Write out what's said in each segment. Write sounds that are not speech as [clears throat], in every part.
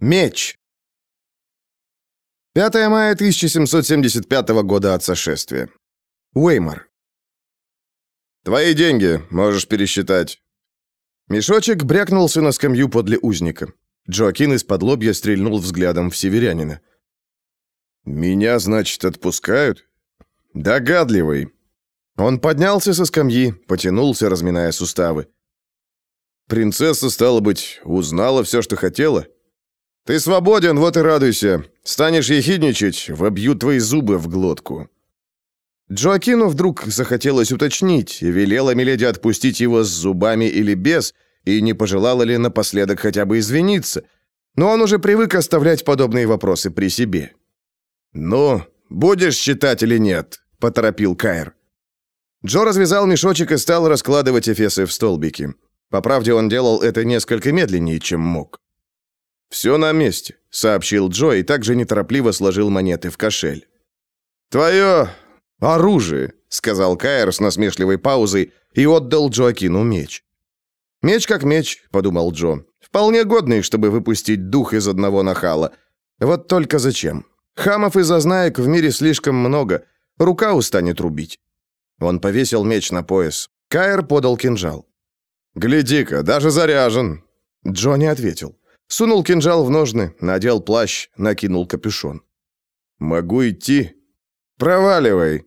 Меч. 5 мая 1775 года от сошествия. Уэймор. «Твои деньги, можешь пересчитать». Мешочек брякнулся на скамью подле узника. Джоакин из-под лобья стрельнул взглядом в северянина. «Меня, значит, отпускают?» «Догадливый». Он поднялся со скамьи, потянулся, разминая суставы. «Принцесса, стало быть, узнала все, что хотела?» «Ты свободен, вот и радуйся. Станешь ехидничать, вобью твои зубы в глотку». Джоакину вдруг захотелось уточнить, велела Миледи отпустить его с зубами или без, и не пожелала ли напоследок хотя бы извиниться. Но он уже привык оставлять подобные вопросы при себе. «Ну, будешь считать или нет?» — поторопил Кайр. Джо развязал мешочек и стал раскладывать эфесы в столбики. По правде, он делал это несколько медленнее, чем мог. «Все на месте», — сообщил Джо и также неторопливо сложил монеты в кошель. «Твое оружие», — сказал Кайр с насмешливой паузой и отдал Джоакину меч. «Меч как меч», — подумал Джо. «Вполне годный, чтобы выпустить дух из одного нахала. Вот только зачем? Хамов и зазнаек в мире слишком много. Рука устанет рубить». Он повесил меч на пояс. Кайр подал кинжал. «Гляди-ка, даже заряжен!» Джо не ответил. Сунул кинжал в ножны, надел плащ, накинул капюшон. «Могу идти?» «Проваливай!»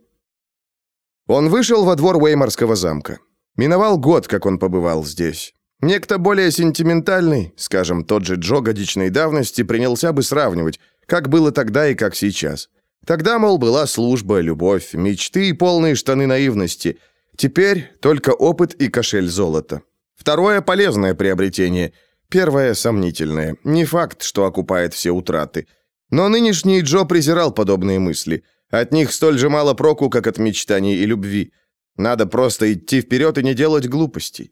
Он вышел во двор Уэйморского замка. Миновал год, как он побывал здесь. Некто более сентиментальный, скажем, тот же Джо годичной давности, принялся бы сравнивать, как было тогда и как сейчас. Тогда, мол, была служба, любовь, мечты и полные штаны наивности. Теперь только опыт и кошель золота. Второе – полезное приобретение – Первое сомнительное. Не факт, что окупает все утраты. Но нынешний Джо презирал подобные мысли. От них столь же мало проку, как от мечтаний и любви. Надо просто идти вперед и не делать глупостей.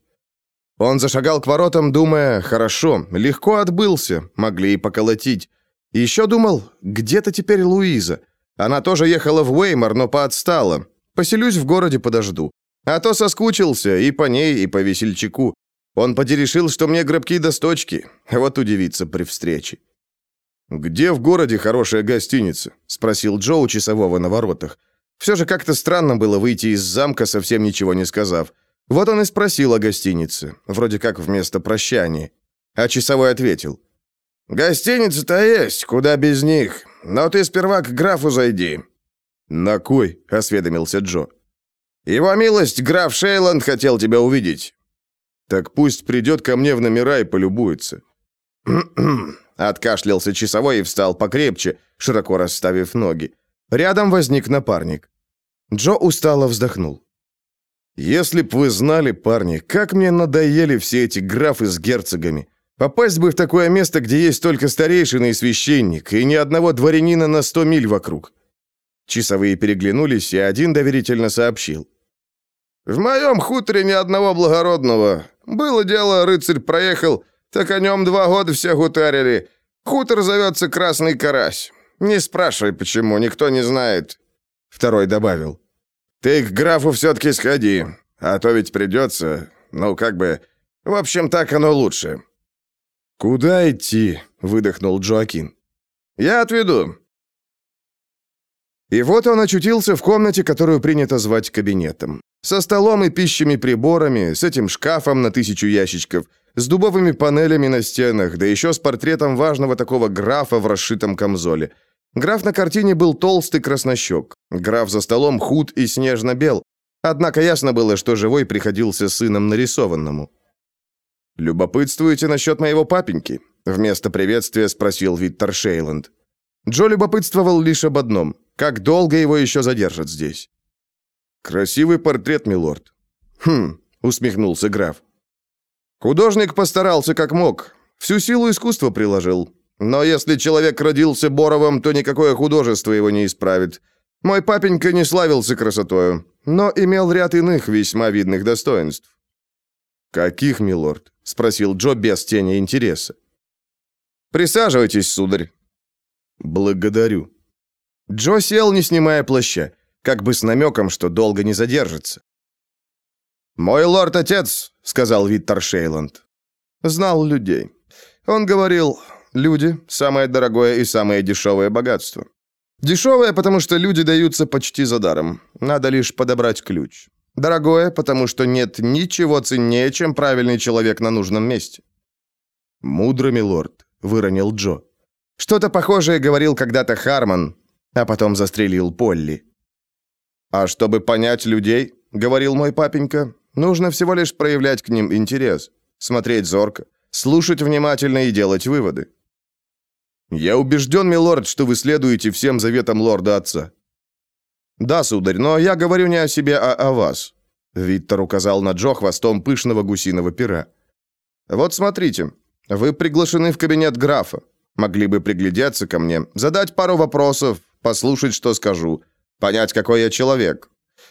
Он зашагал к воротам, думая, хорошо, легко отбылся, могли и поколотить. Еще думал, где-то теперь Луиза. Она тоже ехала в Уэймор, но поотстала. Поселюсь в городе, подожду. А то соскучился и по ней, и по весельчаку. Он поди решил, что мне гробки до сточки. Вот удивиться при встрече. «Где в городе хорошая гостиница?» — спросил Джо у часового на воротах. Все же как-то странно было выйти из замка, совсем ничего не сказав. Вот он и спросил о гостинице, вроде как вместо прощания. А часовой ответил. «Гостиница-то есть, куда без них. Но ты сперва к графу зайди». «На кой?» — осведомился Джо. «Его милость, граф Шейланд, хотел тебя увидеть. Так пусть придет ко мне в номера и полюбуется. [clears throat] Откашлялся часовой и встал покрепче, широко расставив ноги. Рядом возник напарник. Джо устало вздохнул. «Если б вы знали, парни, как мне надоели все эти графы с герцогами. Попасть бы в такое место, где есть только старейшина и священник, и ни одного дворянина на сто миль вокруг». Часовые переглянулись, и один доверительно сообщил. «В моем хуторе ни одного благородного. Было дело, рыцарь проехал, так о нем два года все гутарили. Хутор зовется Красный Карась. Не спрашивай, почему, никто не знает». Второй добавил. «Ты к графу все-таки сходи, а то ведь придется, ну, как бы... В общем, так оно лучше». «Куда идти?» — выдохнул Джоакин. «Я отведу». И вот он очутился в комнате, которую принято звать кабинетом. Со столом и пищими приборами, с этим шкафом на тысячу ящичков, с дубовыми панелями на стенах, да еще с портретом важного такого графа в расшитом камзоле. Граф на картине был толстый краснощек. Граф за столом худ и снежно-бел. Однако ясно было, что живой приходился сыном нарисованному. «Любопытствуете насчет моего папеньки?» Вместо приветствия спросил Виттер Шейланд. Джо любопытствовал лишь об одном. Как долго его еще задержат здесь? «Красивый портрет, милорд». «Хм», — усмехнулся граф. «Художник постарался как мог. Всю силу искусства приложил. Но если человек родился Боровым, то никакое художество его не исправит. Мой папенька не славился красотою, но имел ряд иных весьма видных достоинств». «Каких, милорд?» — спросил Джо без тени интереса. «Присаживайтесь, сударь». «Благодарю». Джо сел, не снимая плаща как бы с намеком, что долго не задержится. «Мой лорд-отец», — сказал Виттер Шейланд, — «знал людей. Он говорил, Люди – самое дорогое и самое дешевое богатство. Дешевое, потому что люди даются почти за даром. Надо лишь подобрать ключ. Дорогое, потому что нет ничего ценнее, чем правильный человек на нужном месте. «Мудро, милорд», — выронил Джо. Что-то похожее говорил когда-то Харман, а потом застрелил Полли. «А чтобы понять людей, — говорил мой папенька, — нужно всего лишь проявлять к ним интерес, смотреть зорко, слушать внимательно и делать выводы. «Я убежден, милорд, что вы следуете всем заветам лорда-отца». «Да, сударь, но я говорю не о себе, а о вас», — Виттер указал на Джо хвостом пышного гусиного пера. «Вот смотрите, вы приглашены в кабинет графа. Могли бы приглядеться ко мне, задать пару вопросов, послушать, что скажу, понять, какой я человек.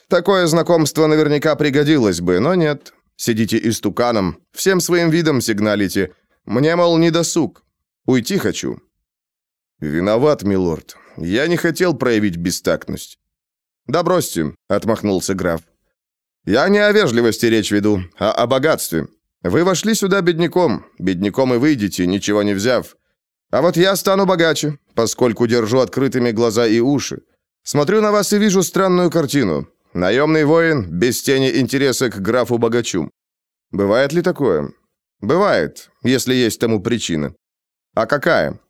Такое знакомство наверняка пригодилось бы, но нет. Сидите истуканом, всем своим видом сигналите. Мне, мол, не досуг. Уйти хочу. «Виноват, милорд. Я не хотел проявить бестактность». «Да бросьте», — отмахнулся граф. «Я не о вежливости речь веду, а о богатстве. Вы вошли сюда бедняком, бедняком и выйдете, ничего не взяв. А вот я стану богаче, поскольку держу открытыми глаза и уши. Смотрю на вас и вижу странную картину. Наемный воин без тени интереса к графу-богачу. Бывает ли такое? Бывает, если есть тому причина. А какая?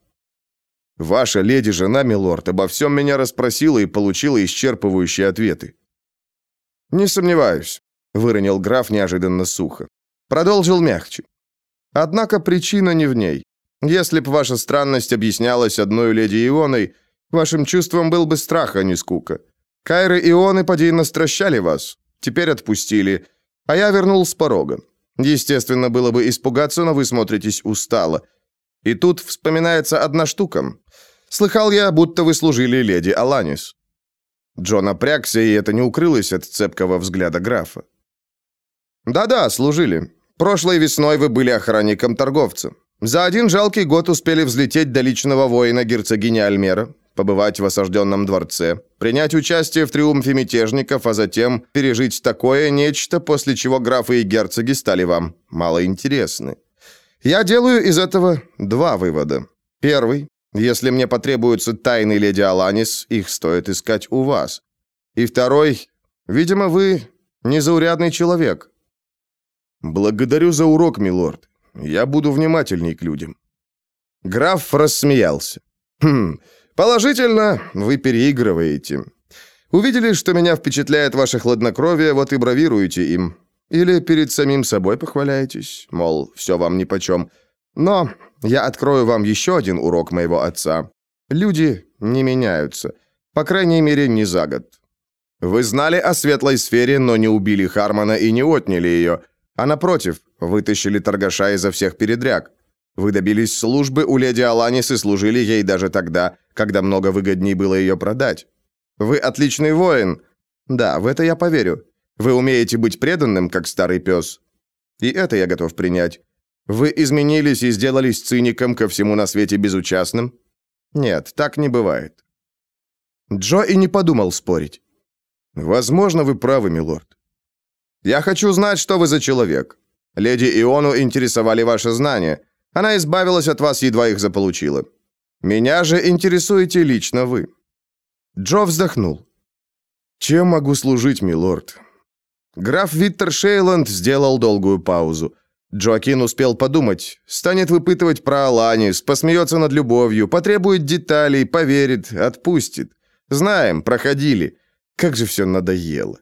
Ваша леди-жена, милорд, обо всем меня расспросила и получила исчерпывающие ответы. Не сомневаюсь, выронил граф неожиданно сухо. Продолжил мягче. Однако причина не в ней. Если б ваша странность объяснялась одной леди Ионой, вашим чувством был бы страх, а не скука. Кайры Ионы поди настращали вас, теперь отпустили, а я вернул с порога. Естественно, было бы испугаться, но вы смотритесь устало. И тут вспоминается одна штука. Слыхал я, будто вы служили леди Аланис». Джон напрягся, и это не укрылось от цепкого взгляда графа. «Да-да, служили. Прошлой весной вы были охранником торговца. За один жалкий год успели взлететь до личного воина герцогини Альмера, побывать в осажденном дворце, принять участие в триумфе мятежников, а затем пережить такое нечто, после чего графы и герцоги стали вам малоинтересны. Я делаю из этого два вывода. Первый. Если мне потребуются тайны леди Аланис, их стоит искать у вас. И второй. Видимо, вы незаурядный человек. Благодарю за урок, милорд. Я буду внимательней к людям. Граф рассмеялся. Хм, положительно, вы переигрываете. Увидели, что меня впечатляет ваше хладнокровие, вот и бравируете им. Или перед самим собой похваляетесь, мол, все вам нипочем. Но я открою вам еще один урок моего отца. Люди не меняются. По крайней мере, не за год. Вы знали о светлой сфере, но не убили Хармона и не отняли ее. А напротив, вытащили торгаша изо всех передряг. Вы добились службы у леди Аланис и служили ей даже тогда, когда много выгоднее было ее продать. Вы отличный воин. Да, в это я поверю. Вы умеете быть преданным, как старый пес. И это я готов принять. Вы изменились и сделались циником ко всему на свете безучастным? Нет, так не бывает. Джо и не подумал спорить. Возможно, вы правы, милорд. Я хочу знать, что вы за человек. Леди Иону интересовали ваши знания. Она избавилась от вас, едва их заполучила. Меня же интересуете лично вы. Джо вздохнул. Чем могу служить, милорд? Граф Виттер Шейланд сделал долгую паузу. Джоакин успел подумать. Станет выпытывать про Аланис, посмеется над любовью, потребует деталей, поверит, отпустит. Знаем, проходили. Как же все надоело.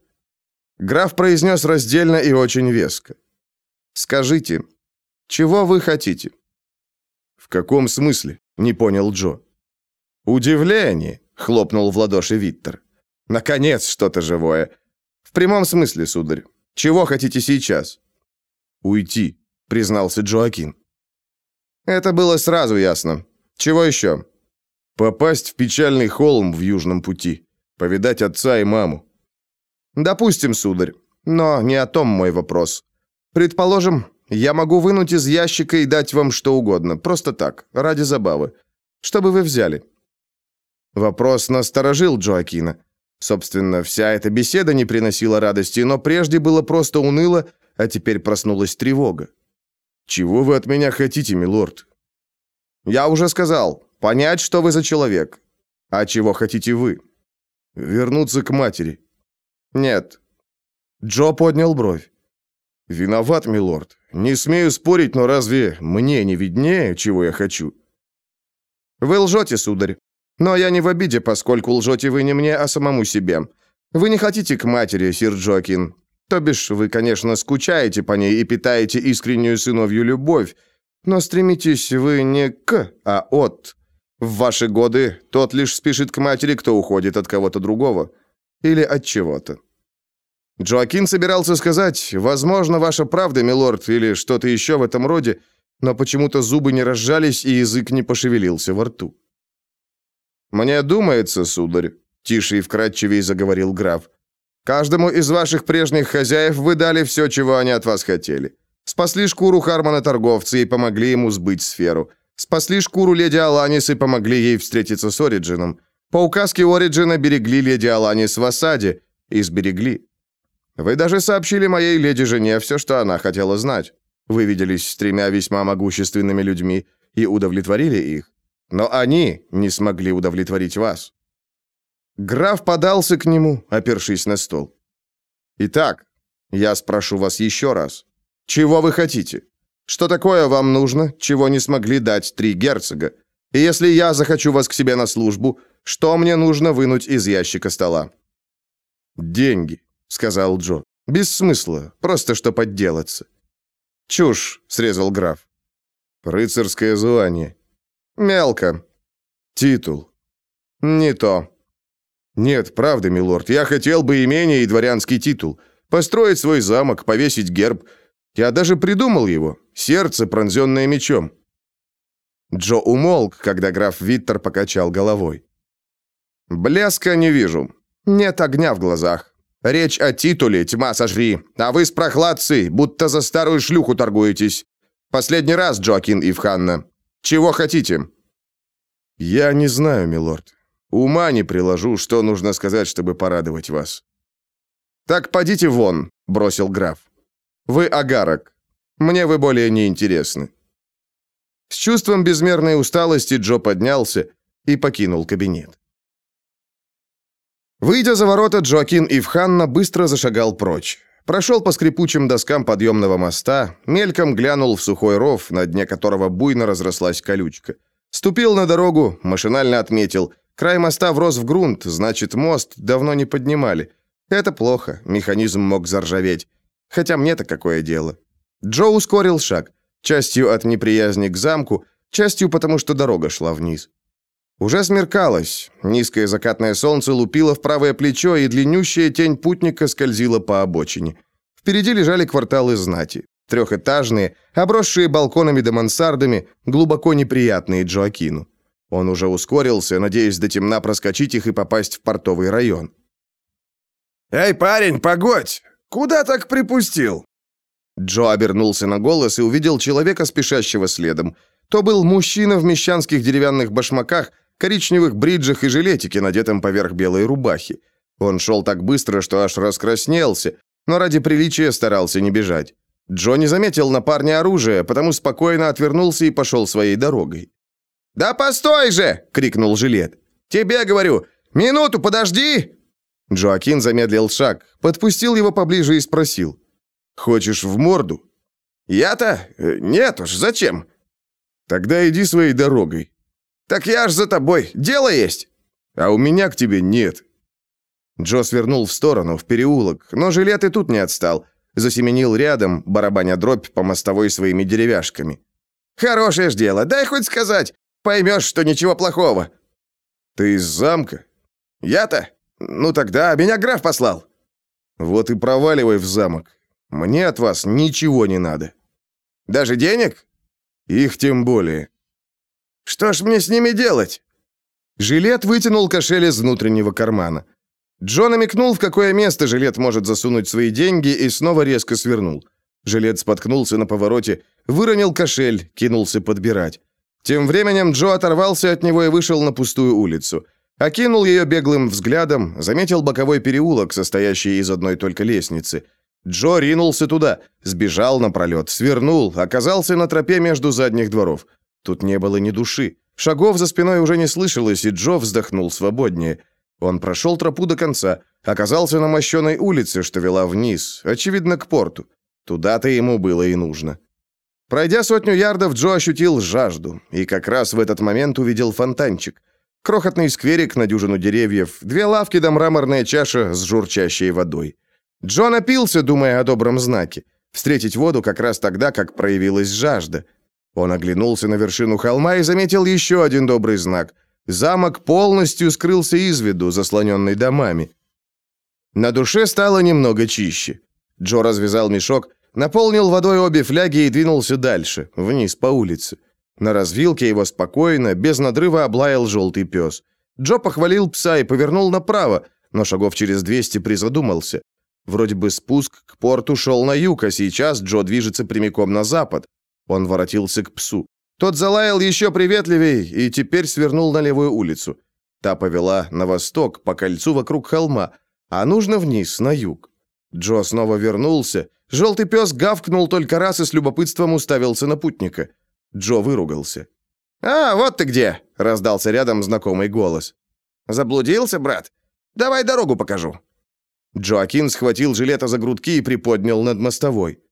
Граф произнес раздельно и очень веско. «Скажите, чего вы хотите?» «В каком смысле?» — не понял Джо. «Удивление!» — хлопнул в ладоши Виттер. «Наконец что-то живое. В прямом смысле, сударь. Чего хотите сейчас?» «Уйти», — признался Джоакин. «Это было сразу ясно. Чего еще?» «Попасть в печальный холм в Южном пути. Повидать отца и маму». «Допустим, сударь. Но не о том мой вопрос. Предположим, я могу вынуть из ящика и дать вам что угодно, просто так, ради забавы. Что бы вы взяли?» Вопрос насторожил Джоакина. Собственно, вся эта беседа не приносила радости, но прежде было просто уныло, а теперь проснулась тревога. «Чего вы от меня хотите, милорд?» Я уже сказал, понять, что вы за человек. А чего хотите вы? Вернуться к матери. Нет. Джо поднял бровь. Виноват, милорд. Не смею спорить, но разве мне не виднее, чего я хочу? Вы лжете, сударь. Но я не в обиде, поскольку лжете вы не мне, а самому себе. Вы не хотите к матери, сир Джокин. То бишь, вы, конечно, скучаете по ней и питаете искреннюю сыновью любовь, но стремитесь вы не к, а от. В ваши годы тот лишь спешит к матери, кто уходит от кого-то другого. Или от чего-то. Джоакин собирался сказать, возможно, ваша правда, милорд, или что-то еще в этом роде, но почему-то зубы не разжались и язык не пошевелился во рту. «Мне думается, сударь», — тише и вкратчивее заговорил граф, «каждому из ваших прежних хозяев вы дали все, чего они от вас хотели. Спасли шкуру Хармона-торговца и помогли ему сбыть сферу. Спасли шкуру леди Аланис и помогли ей встретиться с Ориджином. По указке Ориджина берегли леди Аланис в осаде. И сберегли. Вы даже сообщили моей леди-жене все, что она хотела знать. Вы виделись с тремя весьма могущественными людьми и удовлетворили их. Но они не смогли удовлетворить вас. Граф подался к нему, опершись на стол. Итак, я спрошу вас еще раз. Чего вы хотите? Что такое вам нужно, чего не смогли дать три герцога? И если я захочу вас к себе на службу, что мне нужно вынуть из ящика стола? Деньги, сказал Джо. Без смысла, просто что подделаться. Чушь, срезал граф. Рыцарское звание. Мелко. Титул. Не то. Нет, правда, милорд, я хотел бы имение и дворянский титул. Построить свой замок, повесить герб – я даже придумал его. Сердце, пронзенное мечом». Джо умолк, когда граф Виттер покачал головой. «Блеска не вижу. Нет огня в глазах. Речь о титуле, тьма сожри. А вы с прохладцей, будто за старую шлюху торгуетесь. Последний раз, Джоакин Ивханна. Чего хотите?» «Я не знаю, милорд. Ума не приложу, что нужно сказать, чтобы порадовать вас». «Так подите вон», — бросил граф. Вы агарок. Мне вы более не интересны». С чувством безмерной усталости Джо поднялся и покинул кабинет. Выйдя за ворота, Джоакин Ивханна быстро зашагал прочь. Прошел по скрипучим доскам подъемного моста, мельком глянул в сухой ров, на дне которого буйно разрослась колючка. Ступил на дорогу, машинально отметил. Край моста врос в грунт, значит, мост давно не поднимали. Это плохо, механизм мог заржаветь. Хотя мне-то какое дело. Джо ускорил шаг, частью от неприязни к замку, частью потому, что дорога шла вниз. Уже смеркалось, низкое закатное солнце лупило в правое плечо, и длиннющая тень путника скользила по обочине. Впереди лежали кварталы знати. Трехэтажные, обросшие балконами да мансардами, глубоко неприятные Джоакину. Он уже ускорился, надеясь до темна проскочить их и попасть в портовый район. «Эй, парень, погодь! Куда так припустил?» Джо обернулся на голос и увидел человека, спешащего следом. То был мужчина в мещанских деревянных башмаках, коричневых бриджах и жилетике, надетом поверх белой рубахи. Он шел так быстро, что аж раскраснелся, но ради приличия старался не бежать. Джо не заметил на парня оружия, потому спокойно отвернулся и пошел своей дорогой. «Да постой же!» — крикнул жилет. «Тебе говорю! Минуту подожди!» Джоакин замедлил шаг, подпустил его поближе и спросил. «Хочешь в морду?» «Я-то? Э, нет уж, зачем?» «Тогда иди своей дорогой». «Так я ж за тобой, дело есть». «А у меня к тебе нет». Джо свернул в сторону, в переулок, но жилет и тут не отстал. Засеменил рядом, барабаня дробь по мостовой своими деревяшками. «Хорошее ж дело, дай хоть сказать. Поймешь, что ничего плохого». «Ты из замка?» «Я-то? «Ну тогда меня граф послал». «Вот и проваливай в замок. Мне от вас ничего не надо». «Даже денег?» «Их тем более». «Что ж мне с ними делать?» Жилет вытянул кошель из внутреннего кармана. Джон намекнул, в какое место жилет может засунуть свои деньги, и снова резко свернул. Жилет споткнулся на повороте, выронил кошель, кинулся подбирать. Тем временем Джо оторвался от него и вышел на пустую улицу. Окинул ее беглым взглядом, заметил боковой переулок, состоящий из одной только лестницы. Джо ринулся туда, сбежал напролет, свернул, оказался на тропе между задних дворов. Тут не было ни души. Шагов за спиной уже не слышалось, и Джо вздохнул свободнее. Он прошел тропу до конца, оказался на мощеной улице, что вела вниз, очевидно, к порту. Туда-то ему было и нужно. Пройдя сотню ярдов, Джо ощутил жажду, и как раз в этот момент увидел фонтанчик. Крохотный скверик на дюжину деревьев, две лавки да мраморная чаша с журчащей водой. Джо напился, думая о добром знаке. Встретить воду как раз тогда, как проявилась жажда. Он оглянулся на вершину холма и заметил еще один добрый знак. Замок полностью скрылся из виду, заслоненный домами. На душе стало немного чище. Джо развязал мешок, наполнил водой обе фляги и двинулся дальше, вниз по улице. На развилке его спокойно, без надрыва облаял желтый пес. Джо похвалил пса и повернул направо, но шагов через 200 призадумался. Вроде бы спуск к порту шел на юг, а сейчас Джо движется прямиком на запад. Он воротился к псу. Тот залаял еще приветливей и теперь свернул на левую улицу. Та повела на восток, по кольцу вокруг холма, а нужно вниз, на юг. Джо снова вернулся. Желтый пес гавкнул только раз и с любопытством уставился на путника. Джо выругался. «А, вот ты где!» — раздался рядом знакомый голос. «Заблудился, брат? Давай дорогу покажу». Джоакин схватил жилета за грудки и приподнял над мостовой.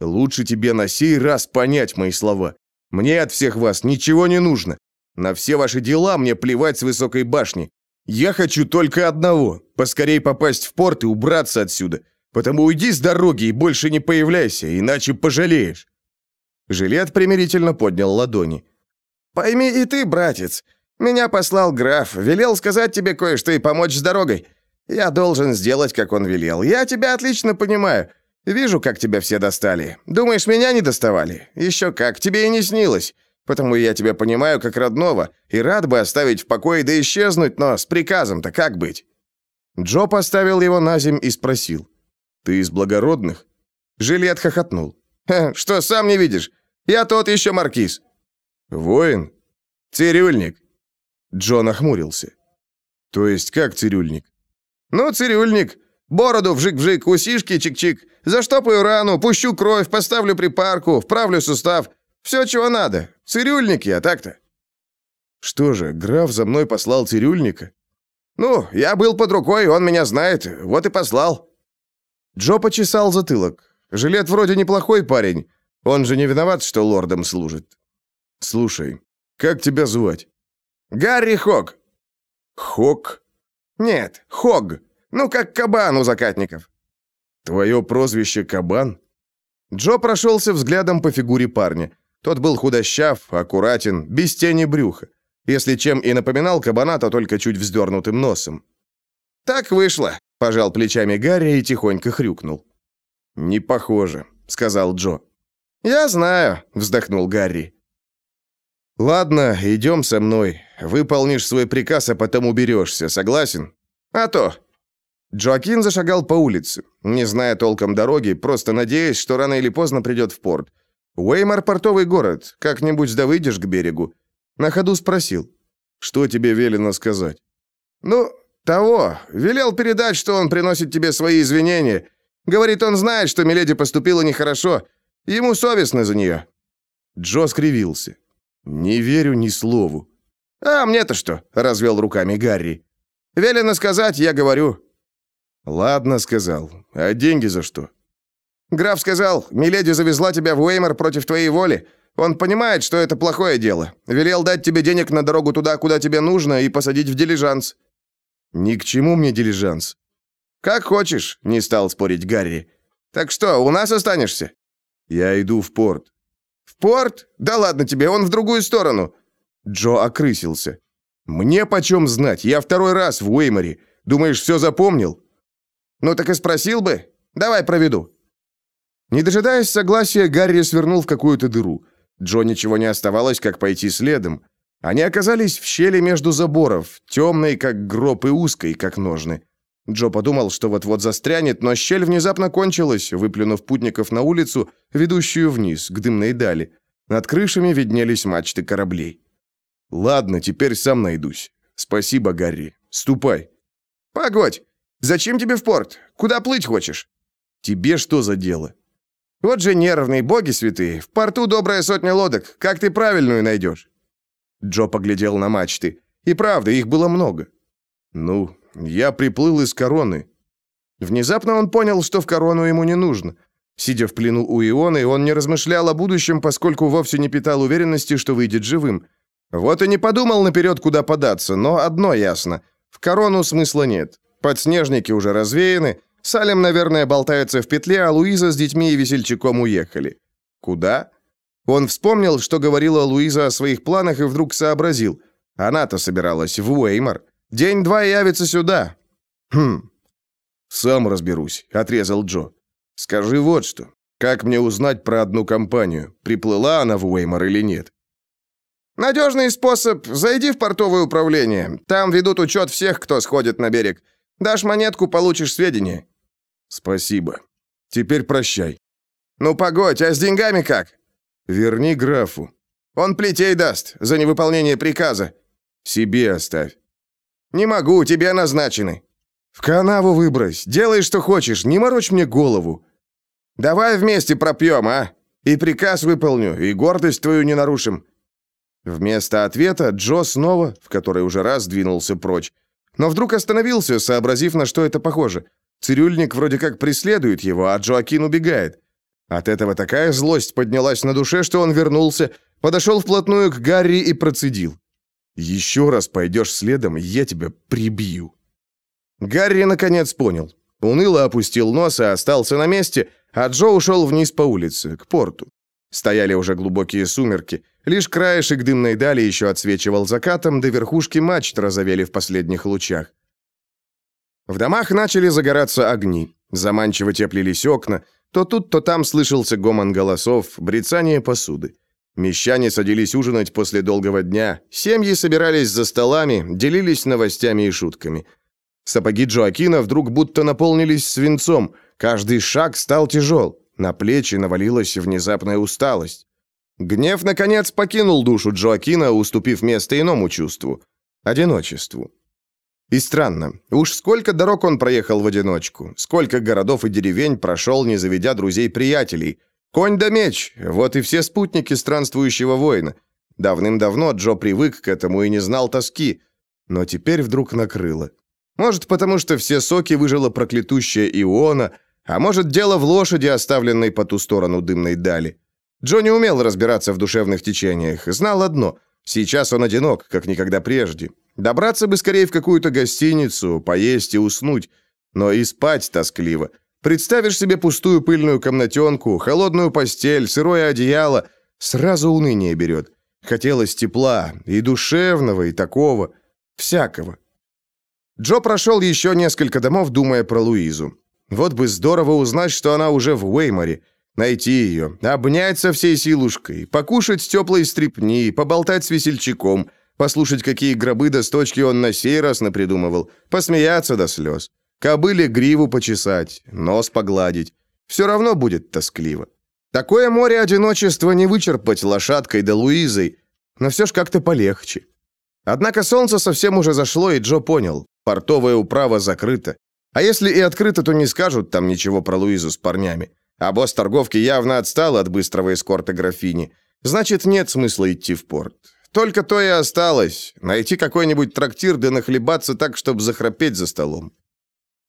«Лучше тебе на сей раз понять мои слова. Мне от всех вас ничего не нужно. На все ваши дела мне плевать с высокой башни. Я хочу только одного — поскорей попасть в порт и убраться отсюда. Потому уйди с дороги и больше не появляйся, иначе пожалеешь». Жилет примирительно поднял ладони. «Пойми и ты, братец. Меня послал граф, велел сказать тебе кое-что и помочь с дорогой. Я должен сделать, как он велел. Я тебя отлично понимаю. Вижу, как тебя все достали. Думаешь, меня не доставали? Еще как, тебе и не снилось. Потому я тебя понимаю как родного и рад бы оставить в покое да исчезнуть, но с приказом-то как быть?» Джо поставил его на земь и спросил. «Ты из благородных?» Жилет хохотнул. «Что, сам не видишь? Я тот еще маркиз». «Воин?» «Цирюльник». Джо нахмурился. «То есть как цирюльник?» «Ну, цирюльник. Бороду вжик-вжик, усишки чик-чик. Заштопаю рану, пущу кровь, поставлю припарку, вправлю сустав. Все, чего надо. Цирюльник я, так-то». «Что же, граф за мной послал цирюльника?» «Ну, я был под рукой, он меня знает, вот и послал». Джо почесал затылок. Жилет вроде неплохой парень. Он же не виноват, что лордом служит. Слушай, как тебя звать? Гарри Хог. Хог? Нет, Хог. Ну, как кабан у закатников. Твое прозвище Кабан? Джо прошелся взглядом по фигуре парня. Тот был худощав, аккуратен, без тени брюха. Если чем и напоминал кабана, то только чуть вздернутым носом. «Так вышло», — пожал плечами Гарри и тихонько хрюкнул. «Не похоже», — сказал Джо. «Я знаю», — вздохнул Гарри. «Ладно, идем со мной. Выполнишь свой приказ, а потом уберешься. Согласен?» «А то». Джоакин зашагал по улице, не зная толком дороги, просто надеясь, что рано или поздно придет в порт. Уэймар — портовый город. Как-нибудь да выйдешь к берегу. На ходу спросил. «Что тебе велено сказать?» «Ну, того. Велел передать, что он приносит тебе свои извинения. Говорит, он знает, что Миледи поступила нехорошо. Ему совестно за нее». Джо скривился. «Не верю ни слову». «А мне-то что?» — развел руками Гарри. «Велено сказать, я говорю». «Ладно», — сказал. «А деньги за что?» «Граф сказал, Миледи завезла тебя в Уэймор против твоей воли. Он понимает, что это плохое дело. Велел дать тебе денег на дорогу туда, куда тебе нужно, и посадить в дилижанс». «Ни к чему мне дилижанс». «Как хочешь», — не стал спорить Гарри. «Так что, у нас останешься?» «Я иду в порт». «В порт? Да ладно тебе, он в другую сторону». Джо окрысился. «Мне почем знать? Я второй раз в Уэйморе. Думаешь, все запомнил?» «Ну так и спросил бы. Давай проведу». Не дожидаясь согласия, Гарри свернул в какую-то дыру. Джо ничего не оставалось, как пойти следом. Они оказались в щели между заборов, темной, как гроб, и узкой, как ножны. Джо подумал, что вот-вот застрянет, но щель внезапно кончилась, выплюнув путников на улицу, ведущую вниз, к дымной дали. Над крышами виднелись мачты кораблей. «Ладно, теперь сам найдусь. Спасибо, Гарри. Ступай». «Погодь! Зачем тебе в порт? Куда плыть хочешь?» «Тебе что за дело?» Вот же нервные боги святые. В порту добрая сотня лодок. Как ты правильную найдешь?» Джо поглядел на мачты. И правда, их было много. «Ну, я приплыл из короны». Внезапно он понял, что в корону ему не нужно. Сидя в плену у Ионы, он не размышлял о будущем, поскольку вовсе не питал уверенности, что выйдет живым. Вот и не подумал наперед, куда податься, но одно ясно. В корону смысла нет. Подснежники уже развеяны, Салем, наверное, болтается в петле, а Луиза с детьми и весельчаком уехали. Куда? Он вспомнил, что говорила Луиза о своих планах и вдруг сообразил. Она-то собиралась в Уэймор. День-два явится сюда. Хм. Сам разберусь, отрезал Джо. Скажи вот что. Как мне узнать про одну компанию? Приплыла она в Уэймор или нет? Надежный способ. Зайди в портовое управление. Там ведут учет всех, кто сходит на берег. Дашь монетку, получишь сведения. Спасибо. Теперь прощай. Ну погодь, а с деньгами как? Верни графу. Он плетей даст за невыполнение приказа. Себе оставь. Не могу, тебе назначены. В канаву выбрось. Делай, что хочешь, не морочь мне голову. Давай вместе пропьем, а? И приказ выполню, и гордость твою не нарушим. Вместо ответа Джо снова, в который уже раз двинулся прочь, но вдруг остановился, сообразив, на что это похоже. Цирюльник вроде как преследует его, а Джоакин убегает. От этого такая злость поднялась на душе, что он вернулся, подошел вплотную к Гарри и процедил. «Еще раз пойдешь следом, я тебя прибью». Гарри наконец понял. Уныло опустил нос и остался на месте, а Джо ушел вниз по улице, к порту. Стояли уже глубокие сумерки. Лишь краешек дымной дали еще отсвечивал закатом, до верхушки мачт разовели в последних лучах. В домах начали загораться огни. Заманчиво теплились окна. То тут, то там слышался гомон голосов, брецание посуды. Мещане садились ужинать после долгого дня. Семьи собирались за столами, делились новостями и шутками. Сапоги Джоакина вдруг будто наполнились свинцом. Каждый шаг стал тяжел. На плечи навалилась внезапная усталость. Гнев, наконец, покинул душу Джоакина, уступив место иному чувству – одиночеству. И странно, уж сколько дорог он проехал в одиночку, сколько городов и деревень прошел, не заведя друзей-приятелей. Конь да меч – вот и все спутники странствующего воина. Давным-давно Джо привык к этому и не знал тоски, но теперь вдруг накрыло. Может, потому что все соки выжила проклятущая Иона, а может, дело в лошади, оставленной по ту сторону дымной дали. Джо не умел разбираться в душевных течениях, знал одно – сейчас он одинок, как никогда прежде. Добраться бы скорее в какую-то гостиницу, поесть и уснуть. Но и спать тоскливо. Представишь себе пустую пыльную комнатенку, холодную постель, сырое одеяло. Сразу уныние берет. Хотелось тепла, и душевного, и такого. Всякого. Джо прошел еще несколько домов, думая про Луизу. Вот бы здорово узнать, что она уже в Уэйморе. Найти ее, обнять со всей силушкой, покушать теплой стрипни, поболтать с весельчаком, послушать, какие гробы до сточки он на сей раз напридумывал, посмеяться до слез, кобыле гриву почесать, нос погладить. Все равно будет тоскливо. Такое море одиночества не вычерпать лошадкой да Луизой, но все ж как-то полегче. Однако солнце совсем уже зашло, и Джо понял, портовая управа закрыта. А если и открыто, то не скажут там ничего про Луизу с парнями. А босс торговки явно отстал от быстрого эскорта графини. Значит, нет смысла идти в порт. Только то и осталось. Найти какой-нибудь трактир да нахлебаться так, чтобы захрапеть за столом.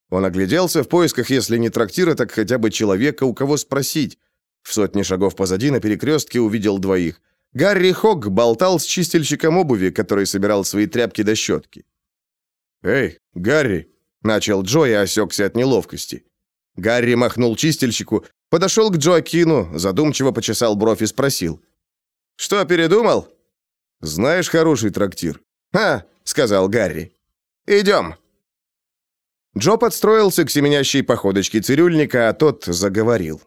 Он огляделся в поисках, если не трактира, так хотя бы человека, у кого спросить. В сотне шагов позади на перекрестке увидел двоих. Гарри Хог болтал с чистильщиком обуви, который собирал свои тряпки до щетки. «Эй, Гарри!» — начал Джо и осекся от неловкости. Гарри махнул чистильщику, подошел к Джоакину, задумчиво почесал бровь и спросил. «Что, передумал?» «Знаешь хороший трактир?» «А», — сказал Гарри. «Идем». Джо подстроился к семенящей походочке цирюльника, а тот заговорил.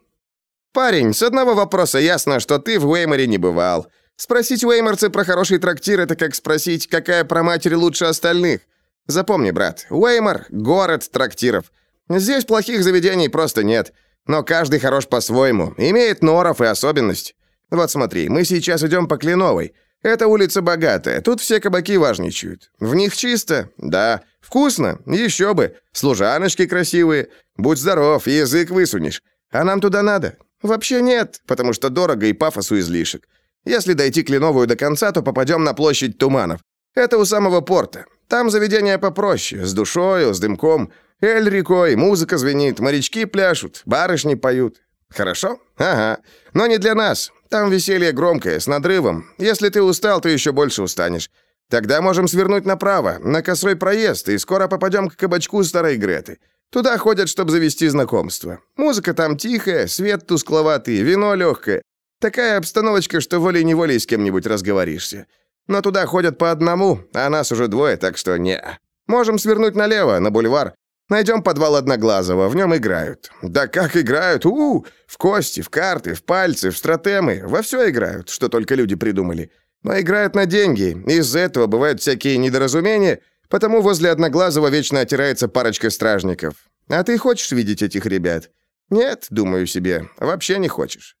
«Парень, с одного вопроса ясно, что ты в Уэйморе не бывал. Спросить уэйморцы про хороший трактир — это как спросить, какая проматерь лучше остальных. Запомни, брат, Уэймор — город трактиров. Здесь плохих заведений просто нет, но каждый хорош по-своему, имеет норов и особенность. Вот смотри, мы сейчас идем по Кленовой. Эта улица богатая, тут все кабаки важничают. В них чисто? Да. Вкусно? Еще бы. Служаночки красивые. Будь здоров, язык высунешь. А нам туда надо. Вообще нет, потому что дорого и пафосу излишек. Если дойти Кленовую до конца, то попадем на площадь Туманов. Это у самого порта. Там заведение попроще, с душою, с дымком. Эль рекой, музыка звенит, морячки пляшут, барышни поют. Хорошо? Ага. Но не для нас. Там веселье громкое, с надрывом. Если ты устал, ты еще больше устанешь. Тогда можем свернуть направо, на косой проезд, и скоро попадем к кабачку Старой Греты. Туда ходят, чтобы завести знакомство. Музыка там тихая, свет тускловатый, вино легкое. Такая обстановочка, что волей-неволей с кем-нибудь разговоришься. Но туда ходят по одному, а нас уже двое, так что не. Можем свернуть налево, на бульвар. Найдем подвал Одноглазого, в нем играют. Да как играют? У, -у, -у В кости, в карты, в пальцы, в стратемы. Во все играют, что только люди придумали. Но играют на деньги. Из-за этого бывают всякие недоразумения, потому возле Одноглазого вечно отирается парочка стражников. А ты хочешь видеть этих ребят? Нет, думаю себе, вообще не хочешь.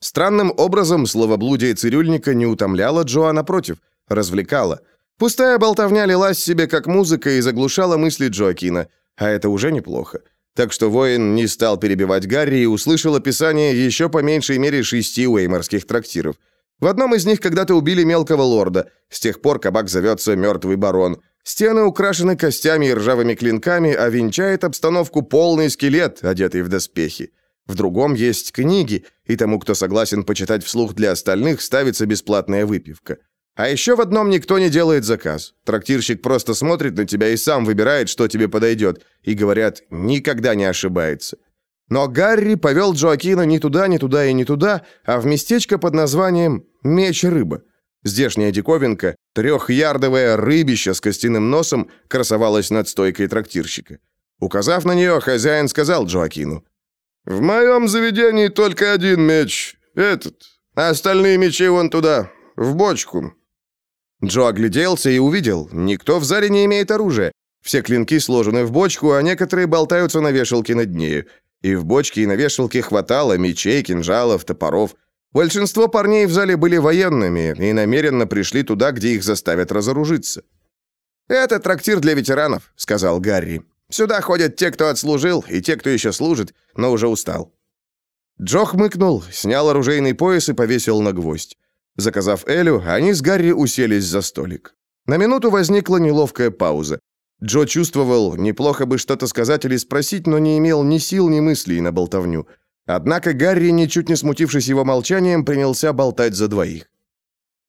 Странным образом словоблудие цирюльника не утомляло Джо, а напротив, развлекало. Пустая болтовня лилась себе как музыка и заглушала мысли Джоакина, а это уже неплохо. Так что воин не стал перебивать Гарри и услышал описание еще по меньшей мере шести уэйморских трактиров. В одном из них когда-то убили мелкого лорда, с тех пор кабак зовется «Мертвый барон». Стены украшены костями и ржавыми клинками, а венчает обстановку полный скелет, одетый в доспехи. В другом есть книги, и тому, кто согласен почитать вслух для остальных, ставится бесплатная выпивка. А еще в одном никто не делает заказ. Трактирщик просто смотрит на тебя и сам выбирает, что тебе подойдет, и, говорят, никогда не ошибается. Но Гарри повел Джоакина ни туда, ни туда и ни туда, а в местечко под названием «Меч-рыба». Здешняя диковинка, трехярдовое рыбище с костяным носом, красовалась над стойкой трактирщика. Указав на нее, хозяин сказал Джоакину, «В моем заведении только один меч. Этот. А остальные мечи вон туда, в бочку». Джо огляделся и увидел, никто в зале не имеет оружия. Все клинки сложены в бочку, а некоторые болтаются на вешалке над нею. И в бочке и на вешалке хватало мечей, кинжалов, топоров. Большинство парней в зале были военными и намеренно пришли туда, где их заставят разоружиться. «Это трактир для ветеранов», — сказал Гарри. Сюда ходят те, кто отслужил, и те, кто еще служит, но уже устал». Джо хмыкнул, снял оружейный пояс и повесил на гвоздь. Заказав Элю, они с Гарри уселись за столик. На минуту возникла неловкая пауза. Джо чувствовал, неплохо бы что-то сказать или спросить, но не имел ни сил, ни мыслей на болтовню. Однако Гарри, ничуть не смутившись его молчанием, принялся болтать за двоих.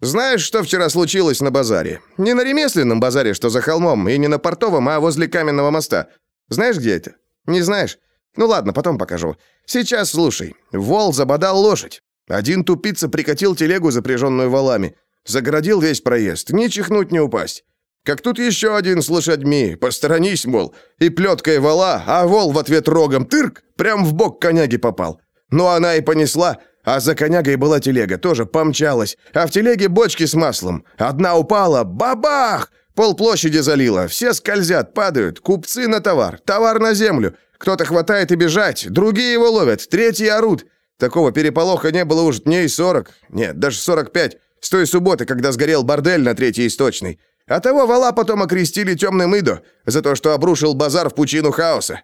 Знаешь, что вчера случилось на базаре? Не на ремесленном базаре, что за холмом, и не на портовом, а возле каменного моста. Знаешь, где это? Не знаешь? Ну ладно, потом покажу. Сейчас слушай. Вол забодал лошадь. Один тупица прикатил телегу, запряженную валами. Загородил весь проезд. Ни чихнуть, ни упасть. Как тут еще один с лошадьми. Посторонись, мол. И плеткой вала, а вол в ответ рогом тырк, прям в бок коняги попал. Ну она и понесла. А за конягой была телега, тоже помчалась. А в телеге бочки с маслом. Одна упала, бабах! Пол площади залило. Все скользят, падают. Купцы на товар, товар на землю. Кто-то хватает и бежать, другие его ловят, третьи орут. Такого переполоха не было уж дней сорок, нет, даже сорок пять, с той субботы, когда сгорел бордель на Третьей Источной. А того вала потом окрестили темным Идо за то, что обрушил базар в пучину хаоса.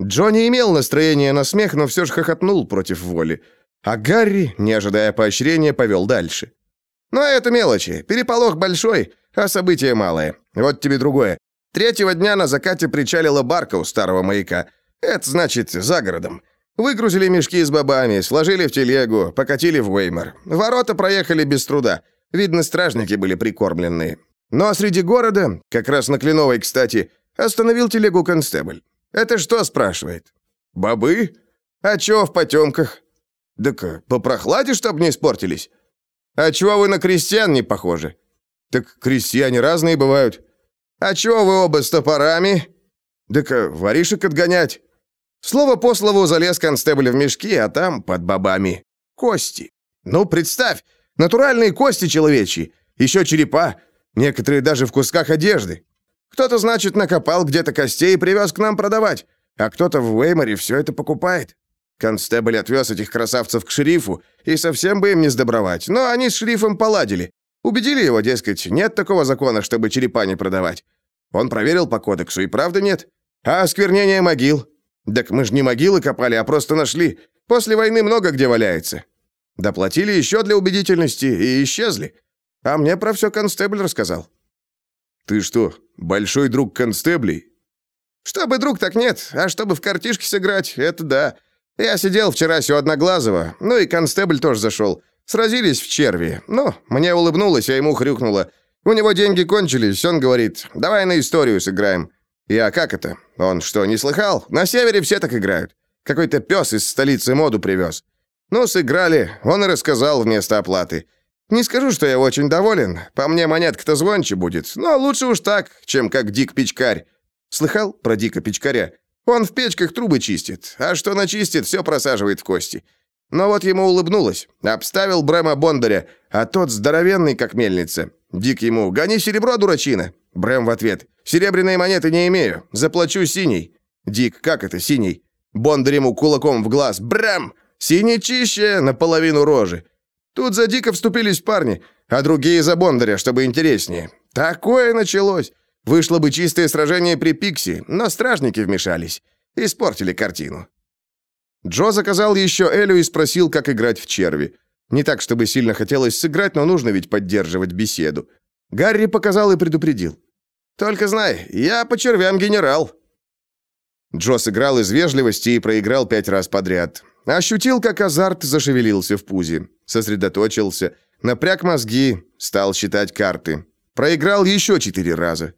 Джонни имел настроение на смех, но все же хохотнул против воли. А Гарри, не ожидая поощрения, повел дальше. «Но это мелочи. Переполох большой, а событие малое. Вот тебе другое. Третьего дня на закате причалила барка у старого маяка. Это значит, за городом. Выгрузили мешки с бобами, сложили в телегу, покатили в Уэймор. Ворота проехали без труда. Видно, стражники были прикормленные. Но среди города, как раз на Кленовой, кстати, остановил телегу констебль. «Это что?» – спрашивает. «Бобы? А чё в потемках? «Так э, по прохладе, чтоб не испортились?» «А чего вы на крестьян не похожи?» «Так крестьяне разные бывают». «А чего вы оба с топорами?» «Так э, воришек отгонять». Слово по слову залез констебль в мешки, а там, под бобами, кости. Ну, представь, натуральные кости человечьи, еще черепа, некоторые даже в кусках одежды. Кто-то, значит, накопал где-то костей и привез к нам продавать, а кто-то в Уэйморе все это покупает. Констебль отвез этих красавцев к шерифу, и совсем бы им не сдобровать, но они с шерифом поладили. Убедили его, дескать, нет такого закона, чтобы черепа не продавать. Он проверил по кодексу, и правда нет. А осквернение могил? Так мы же не могилы копали, а просто нашли. После войны много где валяется. Доплатили еще для убедительности и исчезли. А мне про все констебль рассказал». «Ты что, большой друг констеблей?» «Чтобы друг, так нет. А чтобы в картишки сыграть, это да. Я сидел вчера у Одноглазого, ну и констебль тоже зашел. Сразились в черви. Ну, мне улыбнулось, а ему хрюкнуло. У него деньги кончились, он говорит, давай на историю сыграем. Я, как это? Он что, не слыхал? На севере все так играют. Какой-то пес из столицы моду привез. Ну, сыграли, он и рассказал вместо оплаты. Не скажу, что я очень доволен. По мне монетка-то звонче будет, но лучше уж так, чем как Дик-печкарь. Слыхал про Дика-печкаря? Он в печках трубы чистит, а что начистит, все просаживает в кости. Но вот ему улыбнулось. Обставил Брэма Бондаря, а тот здоровенный, как мельница. Дик ему «Гони серебро, дурачина!» Брэм в ответ «Серебряные монеты не имею, заплачу синий». Дик «Как это синий?» Бондарь ему кулаком в глаз «Брэм! Синий чище наполовину рожи». Тут за Дика вступились парни, а другие за Бондаря, чтобы интереснее. Такое началось. Вышло бы чистое сражение при Пикси, но стражники вмешались. Испортили картину. Джо заказал еще Элю и спросил, как играть в черви. Не так, чтобы сильно хотелось сыграть, но нужно ведь поддерживать беседу. Гарри показал и предупредил. «Только знай, я по червям генерал». Джо сыграл из вежливости и проиграл пять раз подряд. Ощутил, как азарт зашевелился в пузе. Сосредоточился, напряг мозги, стал считать карты. Проиграл еще четыре раза.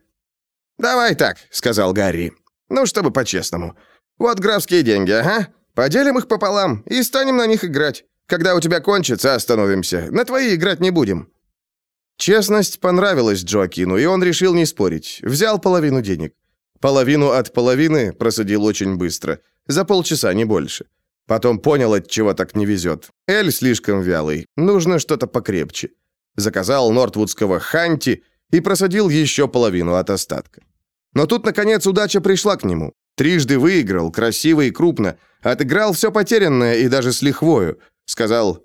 «Давай так», — сказал Гарри. «Ну, чтобы по-честному. Вот графские деньги, ага. Поделим их пополам и станем на них играть. Когда у тебя кончится, остановимся. На твои играть не будем». Честность понравилась Джоакину, и он решил не спорить. Взял половину денег. Половину от половины просадил очень быстро. За полчаса, не больше. Потом понял, от чего так не везет. Эль слишком вялый. Нужно что-то покрепче. Заказал нортвудского ханти и просадил еще половину от остатка. Но тут, наконец, удача пришла к нему. Трижды выиграл, красиво и крупно. Отыграл все потерянное и даже с лихвою. Сказал,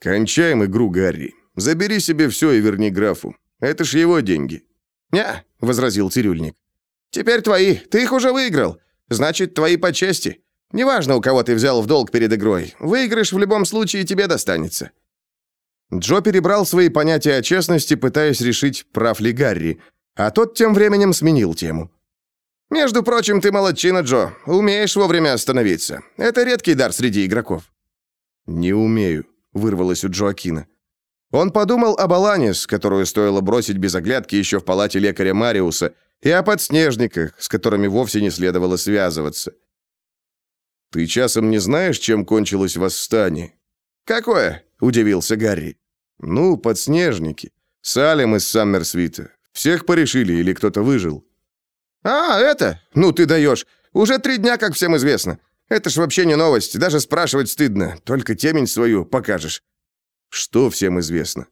«Кончаем игру, Гарри. Забери себе все и верни графу. Это ж его деньги». «Не», — возразил цирюльник. «Теперь твои. Ты их уже выиграл. Значит, твои по чести. Неважно, у кого ты взял в долг перед игрой. Выигрыш в любом случае тебе достанется». Джо перебрал свои понятия о честности, пытаясь решить, прав ли Гарри, а тот тем временем сменил тему. «Между прочим, ты молодчина, Джо. Умеешь вовремя остановиться. Это редкий дар среди игроков». «Не умею», — вырвалось у Джоакина. Он подумал об Аланис, которую стоило бросить без оглядки еще в палате лекаря Мариуса, и о подснежниках, с которыми вовсе не следовало связываться. «Ты часом не знаешь, чем кончилось восстание?» «Какое?» — удивился Гарри. «Ну, подснежники. Салем из Саммерсвита. Всех порешили или кто-то выжил?» «А, это? Ну ты даешь. Уже три дня, как всем известно. Это ж вообще не новость, даже спрашивать стыдно. Только темень свою покажешь». «Что всем известно?»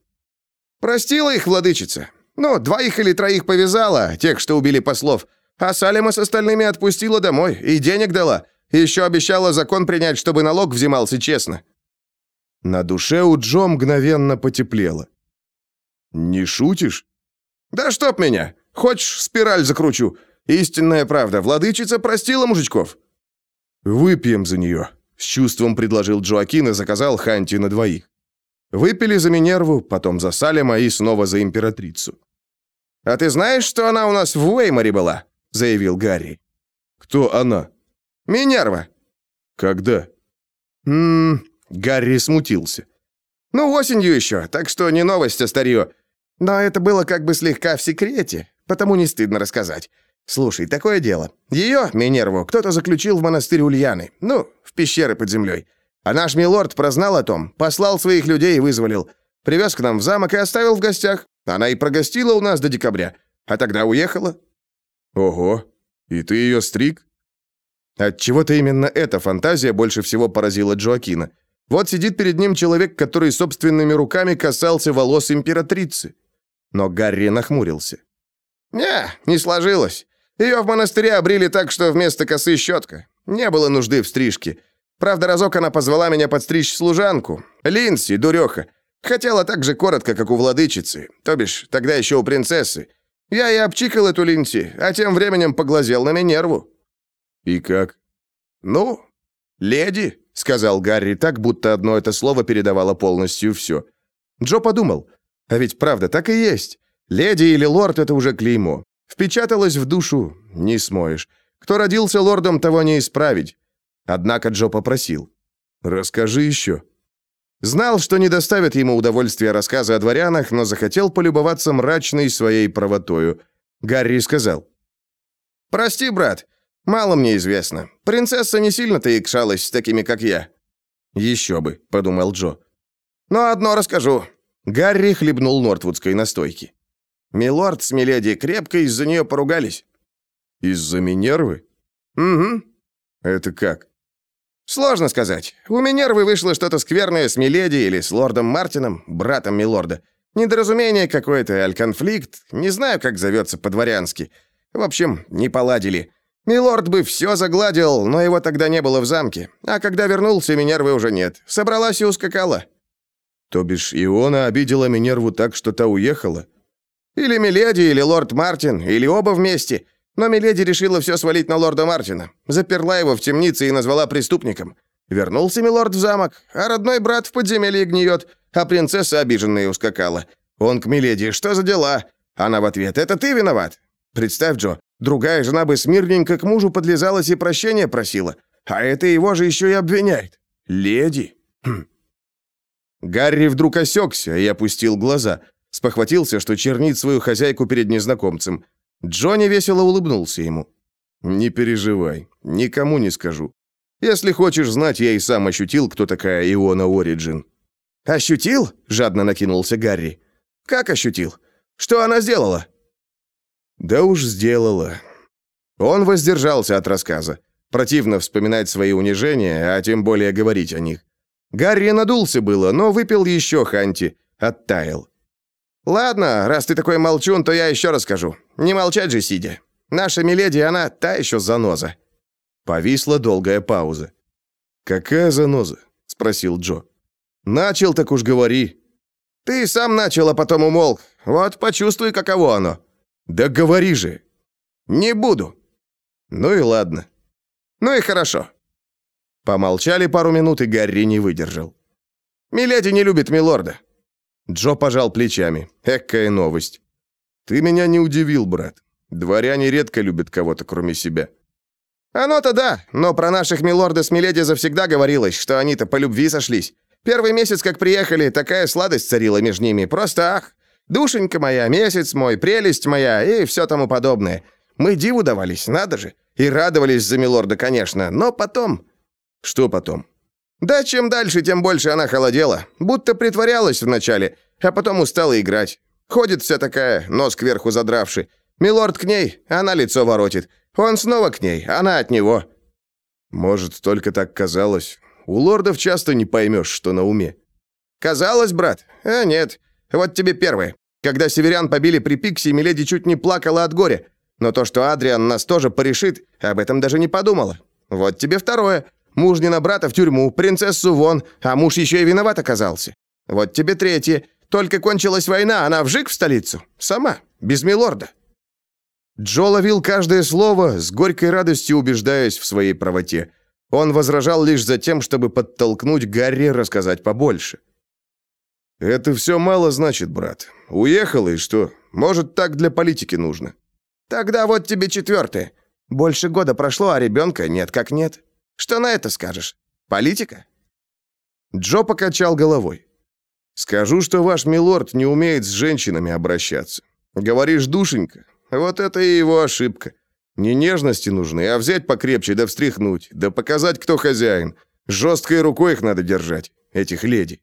«Простила их владычица. Ну, двоих или троих повязала, тех, что убили послов. А Салема с остальными отпустила домой и денег дала. Еще обещала закон принять, чтобы налог взимался честно». На душе у Джо мгновенно потеплело. «Не шутишь?» «Да чтоб меня! Хочешь, спираль закручу? Истинная правда, владычица простила мужичков». «Выпьем за нее», — с чувством предложил Джоакин и заказал Ханти на двоих. Выпили за Минерву, потом за Салема и снова за императрицу. «А ты знаешь, что она у нас в Уэйморе была?» — заявил Гарри. «Кто она?» «Минерва». «Когда?» «Ммм...» — Гарри смутился. «Ну, осенью еще, так что не новость, а старье. Но это было как бы слегка в секрете, потому не стыдно рассказать. Слушай, такое дело. Ее, Минерву, кто-то заключил в монастырь Ульяны. Ну, в пещеры под землей. А наш милорд прознал о том, послал своих людей и вызволил. Привез к нам в замок и оставил в гостях. Она и прогостила у нас до декабря. А тогда уехала. Ого. И ты ее стриг? Отчего-то именно эта фантазия больше всего поразила Джоакина. Вот сидит перед ним человек, который собственными руками касался волос императрицы. Но Гарри нахмурился. «Не, не сложилось. Ее в монастыре обрили так, что вместо косы щетка. Не было нужды в стрижке. Правда, разок она позвала меня подстричь служанку. Линси, дуреха. Хотела так же коротко, как у владычицы. То бишь, тогда еще у принцессы. Я и обчикал эту Линси, а тем временем поглазел на Минерву. И как? Ну, леди, сказал Гарри так, будто одно это слово передавало полностью все. Джо подумал, а ведь правда так и есть. Леди или лорд — это уже клеймо. Впечаталось в душу, не смоешь. Кто родился лордом, того не исправить. Однако Джо попросил. «Расскажи еще». Знал, что не доставит ему удовольствия рассказы о дворянах, но захотел полюбоваться мрачной своей правотою. Гарри сказал. «Прости, брат, мало мне известно. Принцесса не сильно-то икшалась с такими, как я». «Еще бы», — подумал Джо. «Но одно расскажу». Гарри хлебнул нортвудской настойки. Милорд с Миледи крепко из-за нее поругались. Из-за Минервы? Угу. Это как? Сложно сказать. У Минервы вышло что-то скверное с Миледи или с лордом Мартином, братом Милорда. Недоразумение какое-то, аль конфликт. Не знаю, как зовется по-дворянски. В общем, не поладили. Милорд бы все загладил, но его тогда не было в замке. А когда вернулся, Минервы уже нет. Собралась и ускакала. То бишь Иона обидела Минерву так, что та уехала? Или Миледи, или лорд Мартин, или оба вместе. Но Миледи решила все свалить на лорда Мартина. Заперла его в темнице и назвала преступником. Вернулся Милорд в замок, а родной брат в подземелье гниет, а принцесса обиженная ускакала. Он к Миледи, что за дела? Она в ответ, это ты виноват. Представь, Джо, другая жена бы смирненько к мужу подлезалась и прощения просила. А это его же еще и обвиняет. Леди. Хм. Гарри вдруг осекся и опустил глаза. Спохватился, что чернит свою хозяйку перед незнакомцем. Джонни весело улыбнулся ему. «Не переживай, никому не скажу. Если хочешь знать, я и сам ощутил, кто такая Иона Ориджин». «Ощутил?» — жадно накинулся Гарри. «Как ощутил? Что она сделала?» «Да уж сделала». Он воздержался от рассказа. Противно вспоминать свои унижения, а тем более говорить о них. Гарри надулся было, но выпил еще ханти, оттаял. «Ладно, раз ты такой молчун, то я еще расскажу. Не молчать же сидя. Наша Миледи, она та еще заноза». Повисла долгая пауза. «Какая заноза?» — спросил Джо. «Начал, так уж говори». «Ты сам начал, а потом умолк. Вот почувствуй, каково оно». «Да говори же». «Не буду». «Ну и ладно». «Ну и хорошо». Помолчали пару минут, и Гарри не выдержал. «Миледи не любит милорда. Джо пожал плечами. Экая новость. Ты меня не удивил, брат. Дворяне редко любят кого-то, кроме себя. Оно-то да, но про наших милорда с Миледи завсегда говорилось, что они-то по любви сошлись. Первый месяц, как приехали, такая сладость царила между ними. Просто ах, душенька моя, месяц мой, прелесть моя и все тому подобное. Мы диву давались, надо же. И радовались за милорда, конечно, но потом... Что потом? Да чем дальше, тем больше она холодела. Будто притворялась вначале, а потом устала играть. Ходит вся такая, нос кверху задравший. Милорд к ней, она лицо воротит. Он снова к ней, она от него. Может, только так казалось. У лордов часто не поймешь, что на уме. Казалось, брат? А нет. Вот тебе первое. Когда северян побили при Пикси, Миледи чуть не плакала от горя. Но то, что Адриан нас тоже порешит, об этом даже не подумала. Вот тебе второе. Мужнина брата в тюрьму, принцессу вон, а муж еще и виноват оказался. Вот тебе третье. Только кончилась война, она вжик в столицу. Сама, без милорда». Джо ловил каждое слово, с горькой радостью убеждаясь в своей правоте. Он возражал лишь за тем, чтобы подтолкнуть Гарри рассказать побольше. «Это все мало значит, брат. Уехала, и что? Может, так для политики нужно?» «Тогда вот тебе четвертое. Больше года прошло, а ребенка нет как нет». Что на это скажешь? Политика?» Джо покачал головой. «Скажу, что ваш милорд не умеет с женщинами обращаться. Говоришь, душенька, вот это и его ошибка. Не нежности нужны, а взять покрепче да встряхнуть, да показать, кто хозяин. Жесткой рукой их надо держать, этих леди».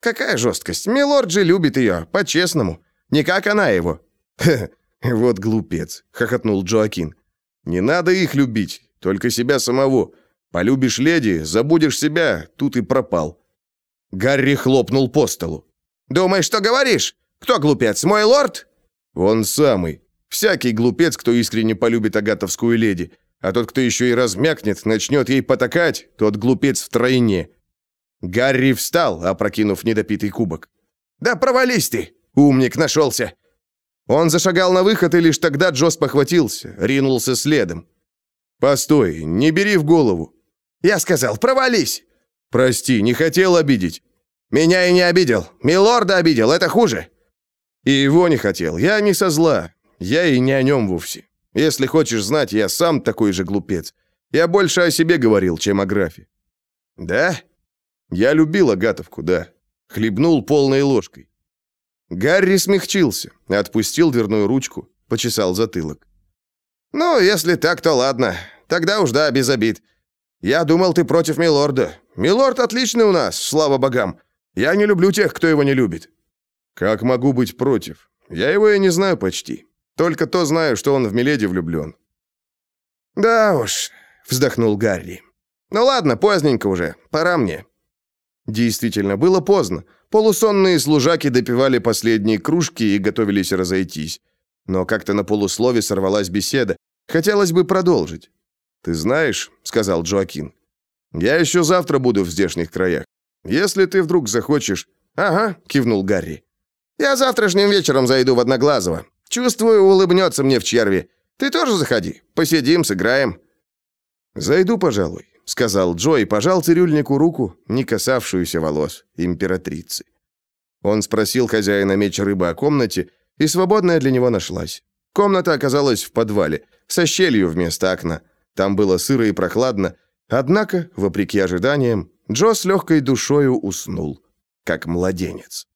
«Какая жесткость? Милорд же любит ее, по-честному. Не как она его». «Ха, вот глупец», — хохотнул Джоакин. «Не надо их любить, только себя самого. Полюбишь леди, забудешь себя, тут и пропал». Гарри хлопнул по столу. «Думаешь, что говоришь? Кто глупец, мой лорд?» «Он самый. Всякий глупец, кто искренне полюбит агатовскую леди. А тот, кто еще и размякнет, начнет ей потакать, тот глупец втройне». Гарри встал, опрокинув недопитый кубок. «Да провались ты! Умник нашелся!» Он зашагал на выход, и лишь тогда Джос похватился, ринулся следом. «Постой, не бери в голову. Я сказал, провались!» «Прости, не хотел обидеть». «Меня и не обидел. Милорда обидел, это хуже». «И его не хотел. Я не со зла. Я и не о нем вовсе. Если хочешь знать, я сам такой же глупец. Я больше о себе говорил, чем о графе». «Да?» «Я любил Агатовку, да. Хлебнул полной ложкой». Гарри смягчился, отпустил дверную ручку, почесал затылок. «Ну, если так, то ладно. Тогда уж да, без обид. Я думал, ты против Милорда. Милорд отличный у нас, слава богам. Я не люблю тех, кто его не любит». «Как могу быть против? Я его и не знаю почти. Только то знаю, что он в Миледи влюблен». «Да уж», — вздохнул Гарри. «Ну ладно, поздненько уже. Пора мне». Действительно, было поздно. Полусонные служаки допивали последние кружки и готовились разойтись. Но как-то на полуслове сорвалась беседа. Хотелось бы продолжить. «Ты знаешь», — сказал Джоакин, — «я еще завтра буду в здешних краях. Если ты вдруг захочешь...» «Ага», — кивнул Гарри. «Я завтрашним вечером зайду в Одноглазого. Чувствую, улыбнется мне в черви. Ты тоже заходи. Посидим, сыграем». «Зайду, пожалуй», — сказал Джо и пожал цирюльнику руку, не касавшуюся волос императрицы. Он спросил хозяина меч рыбы о комнате, и свободная для него нашлась. Комната оказалась в подвале, со щелью вместо окна. Там было сыро и прохладно, однако, вопреки ожиданиям, Джо с легкой душою уснул, как младенец.